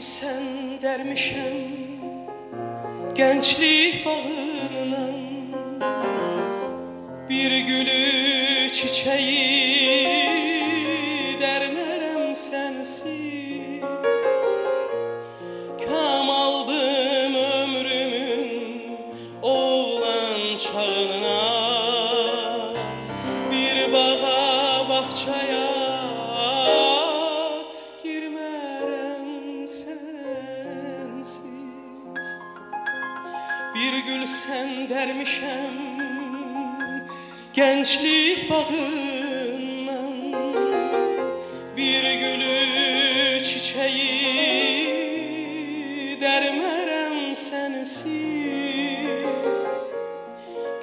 sen dermişem Gençlik bağından Bir gülü çiçeği sen dermişem gençlik bağından. Bir gülü çiçeği dermerem sensiz.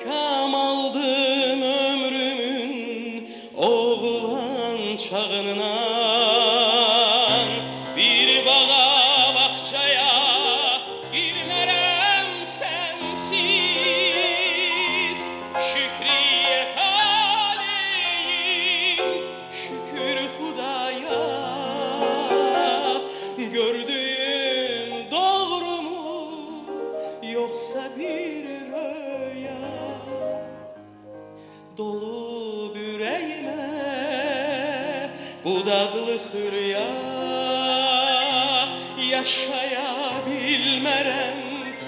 Kam aldım ömrümün oğlan çağından bu dadlı hülya Yaşayabilmerem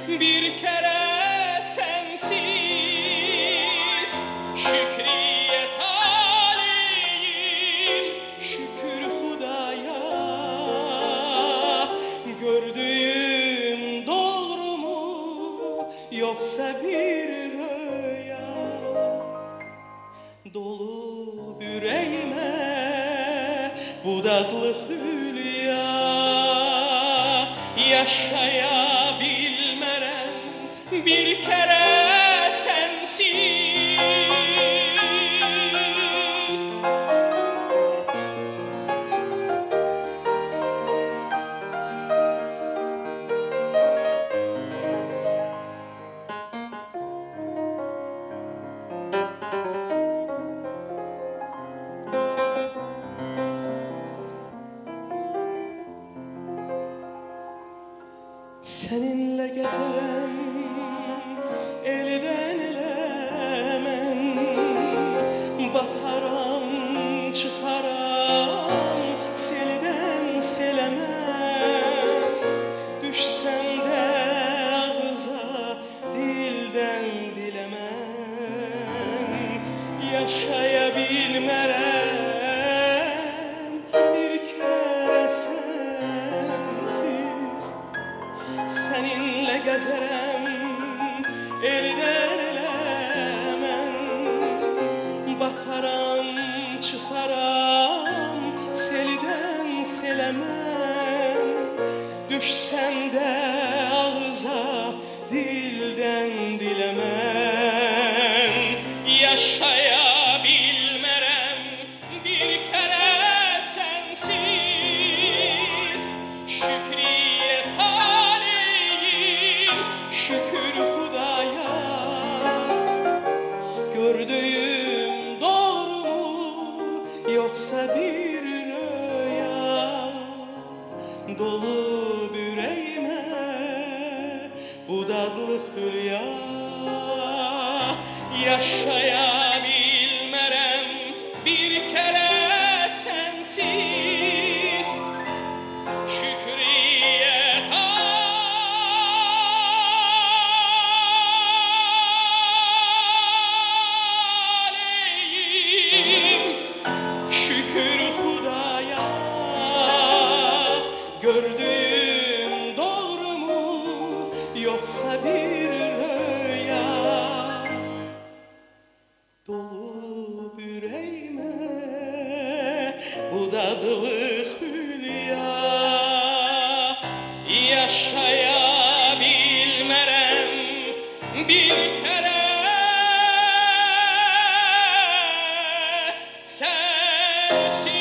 bir kere sensiz. Şükriye taleyim şükür Hudaya. Gördüğüm doğru mu yoksa bir bu dadlı hülya Yaşayabilmerem bir kere sensiz Seninle gezerem elden elemen Bataram çıkaram selden selemen Düşsem de ağza dilden dilemen Yaşayabilmerem Gezerem elden elemen Bataram çıkaram selden selemen. Düşsem de ağza dilden dilemen Yaşayabilmerem Dolu yüreğime bu dadlı hülya Yaşayabilmerem bir kere sensiz. Şükriye taleyim. Şükür oysa bir rüya Dolu yüreğime budadılı hülya. Yaşayabilmerem bir kere sensin.